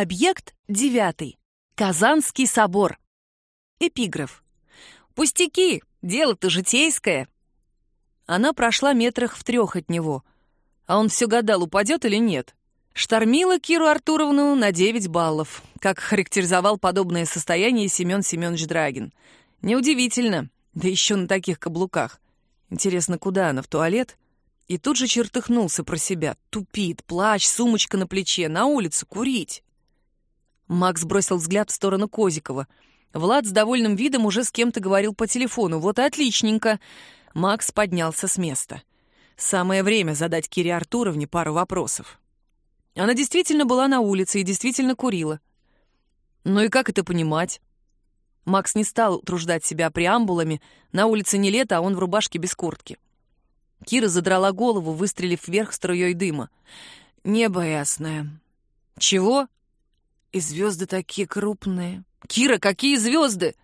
Объект девятый. Казанский собор. Эпиграф. «Пустяки, дело-то житейское». Она прошла метрах в трех от него, а он все гадал, упадет или нет. Штормила Киру Артуровну на 9 баллов, как характеризовал подобное состояние Семен Семенович Драгин. Неудивительно, да еще на таких каблуках. Интересно, куда она, в туалет? И тут же чертыхнулся про себя. Тупит, плащ, сумочка на плече, на улицу, курить. Макс бросил взгляд в сторону Козикова. Влад с довольным видом уже с кем-то говорил по телефону. Вот и отличненько. Макс поднялся с места. Самое время задать Кире Артуровне пару вопросов. Она действительно была на улице и действительно курила. Ну и как это понимать? Макс не стал утруждать себя преамбулами. На улице не лето, а он в рубашке без куртки. Кира задрала голову, выстрелив вверх струей дыма. «Небо ясное». «Чего?» «И звезды такие крупные». «Кира, какие звезды?»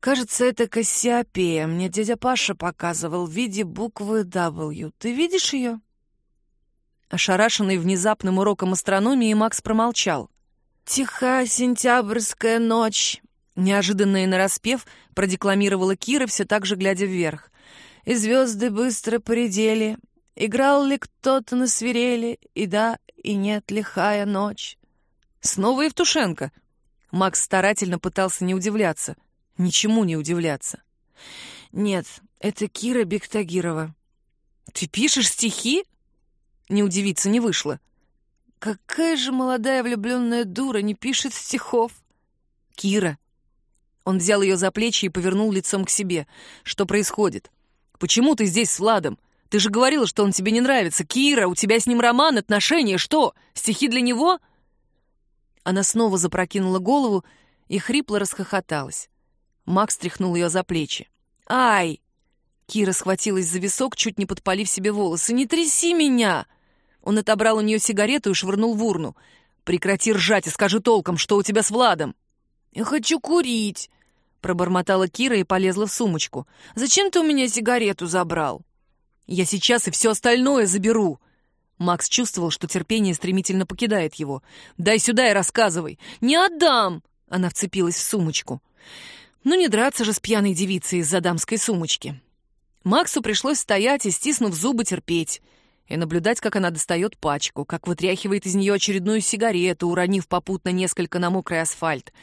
«Кажется, это Кассиопея. Мне дядя Паша показывал в виде буквы W. Ты видишь ее?» Ошарашенный внезапным уроком астрономии, Макс промолчал. «Тихая сентябрьская ночь», — неожиданно и нараспев продекламировала Кира, все так же глядя вверх и звезды быстро поредели. Играл ли кто-то на свирели, и да, и нет, лихая ночь. Снова Евтушенко. Макс старательно пытался не удивляться. Ничему не удивляться. Нет, это Кира Бектагирова. Ты пишешь стихи? Не удивиться не вышло. Какая же молодая влюбленная дура не пишет стихов? Кира. Он взял ее за плечи и повернул лицом к себе. Что происходит? Почему ты здесь с Владом? Ты же говорила, что он тебе не нравится. Кира, у тебя с ним роман, отношения, что? Стихи для него?» Она снова запрокинула голову и хрипло расхохоталась. Макс тряхнул ее за плечи. «Ай!» Кира схватилась за висок, чуть не подпалив себе волосы. «Не тряси меня!» Он отобрал у нее сигарету и швырнул в урну. «Прекрати ржать и скажи толком, что у тебя с Владом!» «Я хочу курить!» Пробормотала Кира и полезла в сумочку. «Зачем ты у меня сигарету забрал?» «Я сейчас и все остальное заберу!» Макс чувствовал, что терпение стремительно покидает его. «Дай сюда и рассказывай!» «Не отдам!» Она вцепилась в сумочку. «Ну не драться же с пьяной девицей из-за дамской сумочки!» Максу пришлось стоять и, стиснув зубы, терпеть и наблюдать, как она достает пачку, как вытряхивает из нее очередную сигарету, уронив попутно несколько на мокрый асфальт —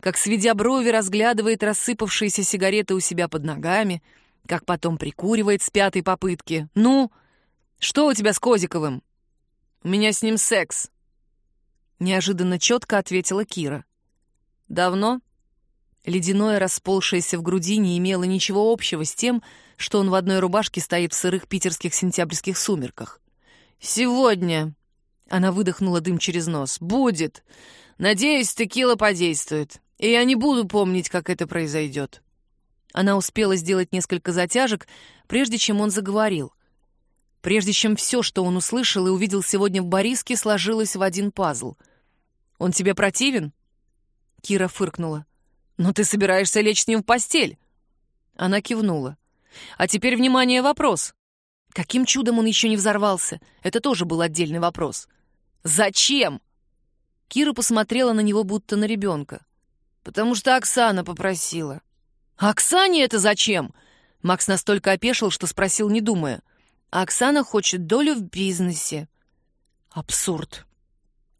как, сведя брови, разглядывает рассыпавшиеся сигареты у себя под ногами, как потом прикуривает с пятой попытки. «Ну, что у тебя с Козиковым?» «У меня с ним секс», — неожиданно четко ответила Кира. «Давно?» Ледяное, расползшееся в груди, не имело ничего общего с тем, что он в одной рубашке стоит в сырых питерских сентябрьских сумерках. «Сегодня!» — она выдохнула дым через нос. «Будет! Надеюсь, текила подействует и я не буду помнить, как это произойдет». Она успела сделать несколько затяжек, прежде чем он заговорил. Прежде чем все, что он услышал и увидел сегодня в Бориске, сложилось в один пазл. «Он тебе противен?» Кира фыркнула. «Но ты собираешься лечь с ним в постель?» Она кивнула. «А теперь, внимание, вопрос. Каким чудом он еще не взорвался? Это тоже был отдельный вопрос. Зачем?» Кира посмотрела на него, будто на ребенка. «Потому что Оксана попросила». «Оксане это зачем?» Макс настолько опешил, что спросил, не думая. «Оксана хочет долю в бизнесе». «Абсурд.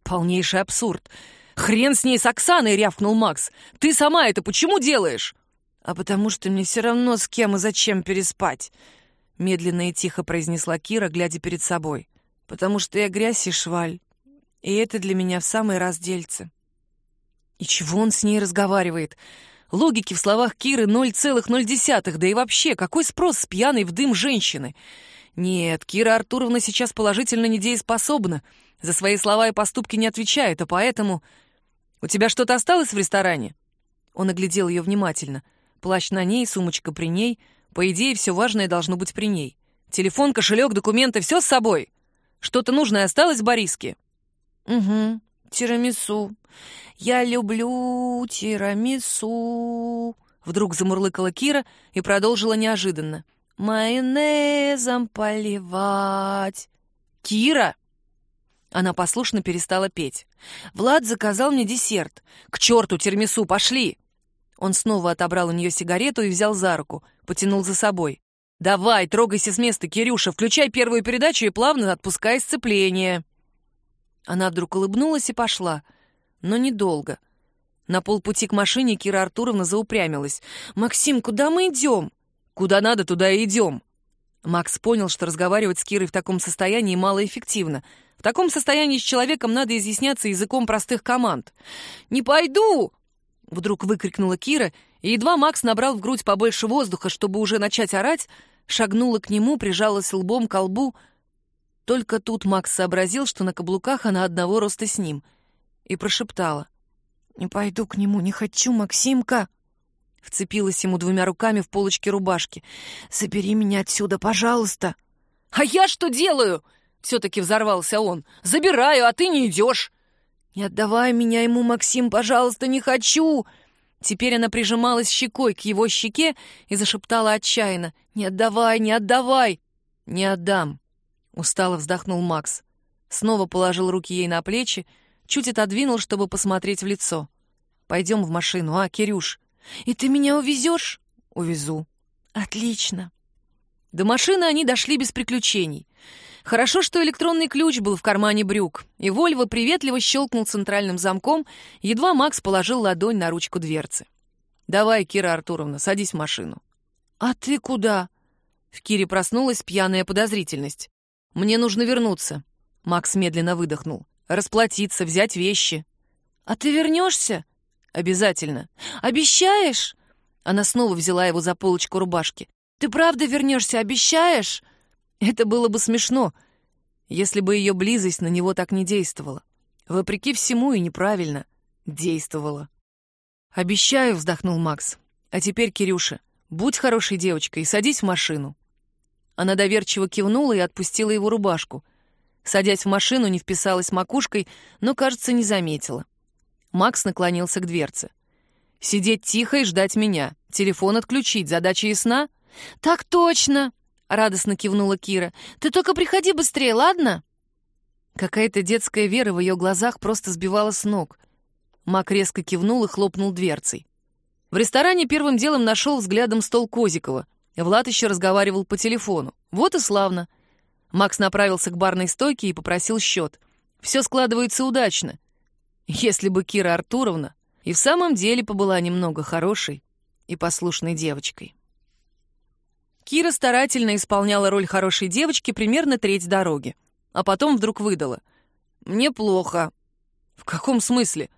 Полнейший абсурд. Хрен с ней с Оксаной!» — рявкнул Макс. «Ты сама это почему делаешь?» «А потому что мне все равно с кем и зачем переспать», — медленно и тихо произнесла Кира, глядя перед собой. «Потому что я грязь и шваль, и это для меня в самый раз дельце». И чего он с ней разговаривает? Логики в словах Киры 0,0, да и вообще, какой спрос с пьяной в дым женщины? Нет, Кира Артуровна сейчас положительно недееспособна, за свои слова и поступки не отвечает, а поэтому... «У тебя что-то осталось в ресторане?» Он оглядел ее внимательно. Плащ на ней, сумочка при ней. По идее, все важное должно быть при ней. Телефон, кошелек, документы — все с собой. Что-то нужное осталось Бориске? «Угу, тирамису. Я люблю тирамису. Вдруг замурлыкала Кира и продолжила неожиданно. Майонезом поливать. Кира! Она послушно перестала петь. «Влад заказал мне десерт. К черту термису, пошли!» Он снова отобрал у нее сигарету и взял за руку, потянул за собой. «Давай, трогайся с места, Кирюша, включай первую передачу и плавно отпускай сцепление». Она вдруг улыбнулась и пошла, но недолго. На полпути к машине Кира Артуровна заупрямилась. «Максим, куда мы идем?» «Куда надо, туда и идем». Макс понял, что разговаривать с Кирой в таком состоянии малоэффективно. В таком состоянии с человеком надо изъясняться языком простых команд. «Не пойду!» — вдруг выкрикнула Кира, и едва Макс набрал в грудь побольше воздуха, чтобы уже начать орать, шагнула к нему, прижалась лбом к лбу. Только тут Макс сообразил, что на каблуках она одного роста с ним, и прошептала. «Не пойду к нему, не хочу, Максимка!» Вцепилась ему двумя руками в полочки рубашки. «Забери меня отсюда, пожалуйста!» «А я что делаю?» Все-таки взорвался он. «Забираю, а ты не идешь!» «Не отдавай меня ему, Максим, пожалуйста, не хочу!» Теперь она прижималась щекой к его щеке и зашептала отчаянно. «Не отдавай, не отдавай!» «Не отдам!» Устало вздохнул Макс. Снова положил руки ей на плечи, чуть отодвинул, чтобы посмотреть в лицо. «Пойдем в машину, а, Кирюш?» «И ты меня увезешь?» «Увезу». «Отлично». До машины они дошли без приключений. Хорошо, что электронный ключ был в кармане брюк, и Вольво приветливо щелкнул центральным замком, едва Макс положил ладонь на ручку дверцы. «Давай, Кира Артуровна, садись в машину». «А ты куда?» В Кире проснулась пьяная подозрительность. «Мне нужно вернуться». Макс медленно выдохнул. «Расплатиться, взять вещи». «А ты вернешься?» «Обязательно». «Обещаешь?» Она снова взяла его за полочку рубашки. «Ты правда вернешься, обещаешь?» Это было бы смешно, если бы ее близость на него так не действовала. Вопреки всему и неправильно действовала. «Обещаю», — вздохнул Макс. «А теперь, Кирюша, будь хорошей девочкой и садись в машину». Она доверчиво кивнула и отпустила его рубашку. Садясь в машину, не вписалась макушкой, но, кажется, не заметила. Макс наклонился к дверце. «Сидеть тихо и ждать меня. Телефон отключить. Задача ясна?» «Так точно!» — радостно кивнула Кира. «Ты только приходи быстрее, ладно?» Какая-то детская вера в ее глазах просто сбивала с ног. Мак резко кивнул и хлопнул дверцей. В ресторане первым делом нашел взглядом стол Козикова. Влад еще разговаривал по телефону. Вот и славно. Макс направился к барной стойке и попросил счет. Все складывается удачно. Если бы Кира Артуровна и в самом деле побыла немного хорошей и послушной девочкой. Кира старательно исполняла роль хорошей девочки примерно треть дороги, а потом вдруг выдала. «Мне плохо». «В каком смысле?»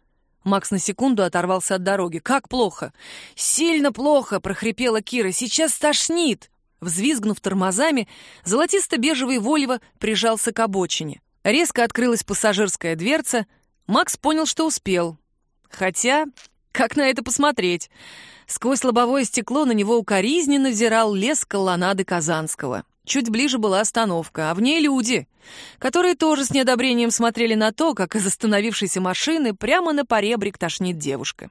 Макс на секунду оторвался от дороги. «Как плохо?» «Сильно плохо!» — прохрипела Кира. «Сейчас тошнит!» Взвизгнув тормозами, золотисто-бежевый Вольво прижался к обочине. Резко открылась пассажирская дверца. Макс понял, что успел. Хотя, как на это посмотреть? Сквозь лобовое стекло на него укоризненно взирал лес колоннады Казанского. Чуть ближе была остановка, а в ней люди, которые тоже с неодобрением смотрели на то, как из остановившейся машины прямо на поребрик тошнит девушка.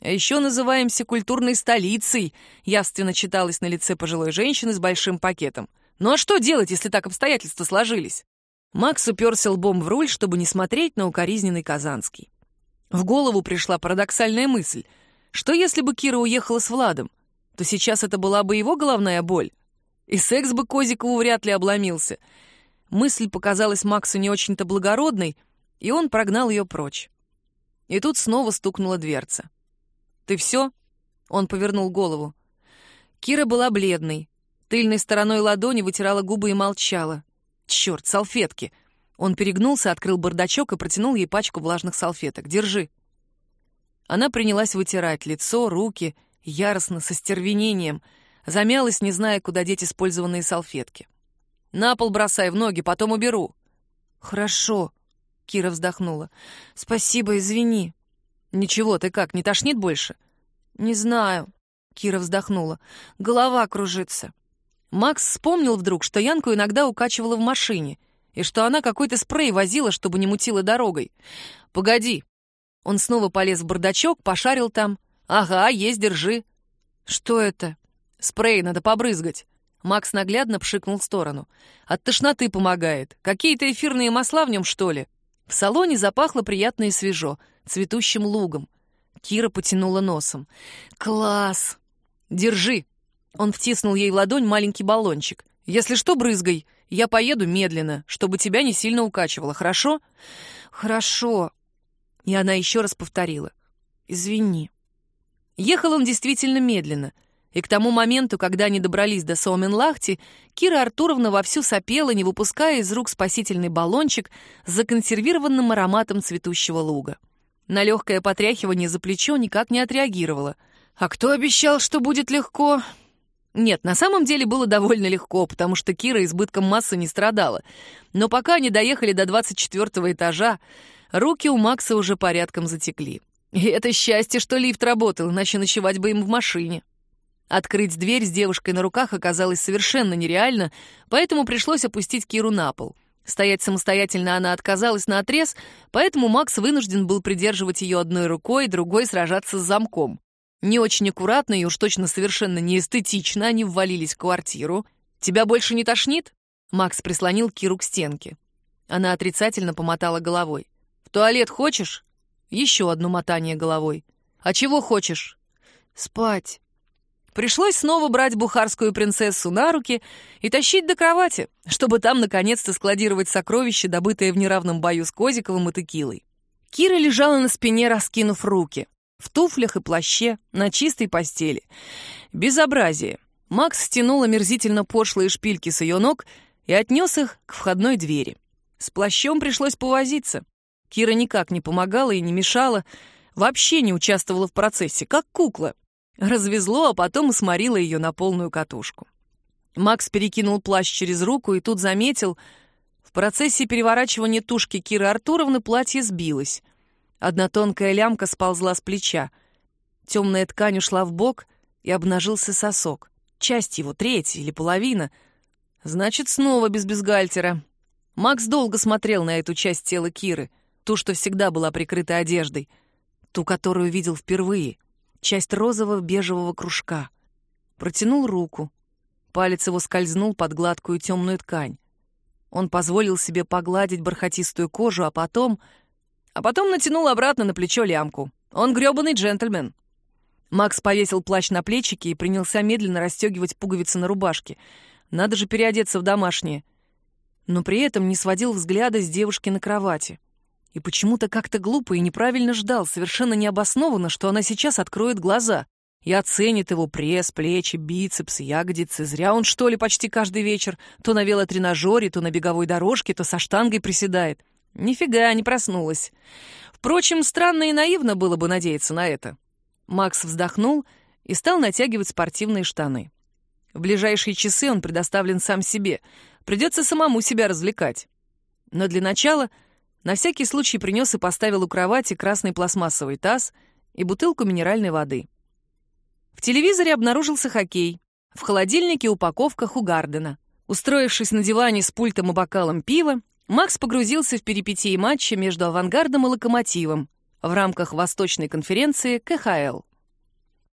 А еще называемся культурной столицей, явственно читалось на лице пожилой женщины с большим пакетом. Ну а что делать, если так обстоятельства сложились? Макс уперся лбом в руль, чтобы не смотреть на укоризненный Казанский. В голову пришла парадоксальная мысль — что если бы Кира уехала с Владом, то сейчас это была бы его головная боль. И секс бы Козикову вряд ли обломился. Мысль показалась Максу не очень-то благородной, и он прогнал ее прочь. И тут снова стукнула дверца. «Ты все?» — он повернул голову. Кира была бледной. Тыльной стороной ладони вытирала губы и молчала. «Черт, салфетки!» Он перегнулся, открыл бардачок и протянул ей пачку влажных салфеток. «Держи». Она принялась вытирать лицо, руки, яростно, со стервенением. Замялась, не зная, куда деть использованные салфетки. «На пол бросай в ноги, потом уберу». «Хорошо», — Кира вздохнула. «Спасибо, извини». «Ничего, ты как, не тошнит больше?» «Не знаю», — Кира вздохнула. «Голова кружится». Макс вспомнил вдруг, что Янку иногда укачивала в машине, и что она какой-то спрей возила, чтобы не мутила дорогой. «Погоди», он снова полез в бардачок, пошарил там. «Ага, есть, держи». «Что это?» «Спрей, надо побрызгать». Макс наглядно пшикнул в сторону. «От тошноты помогает. Какие-то эфирные масла в нем, что ли?» В салоне запахло приятно и свежо, цветущим лугом. Кира потянула носом. «Класс! Держи!» Он втиснул ей в ладонь маленький баллончик. «Если что, брызгай. Я поеду медленно, чтобы тебя не сильно укачивало, хорошо?» «Хорошо». И она еще раз повторила. «Извини». Ехал он действительно медленно — и к тому моменту, когда они добрались до Соуменлахти, Кира Артуровна вовсю сопела, не выпуская из рук спасительный баллончик с законсервированным ароматом цветущего луга. На легкое потряхивание за плечо никак не отреагировала. «А кто обещал, что будет легко?» Нет, на самом деле было довольно легко, потому что Кира избытком массы не страдала. Но пока они доехали до 24 этажа, руки у Макса уже порядком затекли. И это счастье, что лифт работал, иначе ночевать бы им в машине. Открыть дверь с девушкой на руках оказалось совершенно нереально, поэтому пришлось опустить Киру на пол. Стоять самостоятельно она отказалась на отрез, поэтому Макс вынужден был придерживать ее одной рукой, другой сражаться с замком. Не очень аккуратно и уж точно совершенно неэстетично они ввалились в квартиру. «Тебя больше не тошнит?» Макс прислонил Киру к стенке. Она отрицательно помотала головой. «В туалет хочешь?» Еще одно мотание головой. «А чего хочешь?» «Спать». Пришлось снова брать бухарскую принцессу на руки и тащить до кровати, чтобы там наконец-то складировать сокровища, добытые в неравном бою с Козиковым и Текилой. Кира лежала на спине, раскинув руки, в туфлях и плаще, на чистой постели. Безобразие. Макс стянул омерзительно пошлые шпильки с ее ног и отнес их к входной двери. С плащом пришлось повозиться. Кира никак не помогала и не мешала, вообще не участвовала в процессе, как кукла. Развезло, а потом сморило ее на полную катушку. Макс перекинул плащ через руку и тут заметил, в процессе переворачивания тушки Киры Артуровны платье сбилось. Одна тонкая лямка сползла с плеча. Темная ткань ушла в бок, и обнажился сосок. Часть его, треть или половина. Значит, снова без бюстгальтера. Макс долго смотрел на эту часть тела Киры, ту, что всегда была прикрыта одеждой, ту, которую видел впервые — часть розового бежевого кружка. Протянул руку. Палец его скользнул под гладкую темную ткань. Он позволил себе погладить бархатистую кожу, а потом... А потом натянул обратно на плечо лямку. Он грёбаный джентльмен. Макс повесил плащ на плечики и принялся медленно расстегивать пуговицы на рубашке. Надо же переодеться в домашнее. Но при этом не сводил взгляда с девушки на кровати. И почему-то как-то глупо и неправильно ждал, совершенно необоснованно, что она сейчас откроет глаза и оценит его пресс, плечи, бицепсы, ягодицы. Зря он, что ли, почти каждый вечер то на велотренажере, то на беговой дорожке, то со штангой приседает. Нифига не проснулась. Впрочем, странно и наивно было бы надеяться на это. Макс вздохнул и стал натягивать спортивные штаны. В ближайшие часы он предоставлен сам себе. Придется самому себя развлекать. Но для начала на всякий случай принес и поставил у кровати красный пластмассовый таз и бутылку минеральной воды. В телевизоре обнаружился хоккей. В холодильнике упаковка Хугардена. Устроившись на диване с пультом и бокалом пива, Макс погрузился в перипетии матча между «Авангардом» и «Локомотивом» в рамках Восточной конференции КХЛ.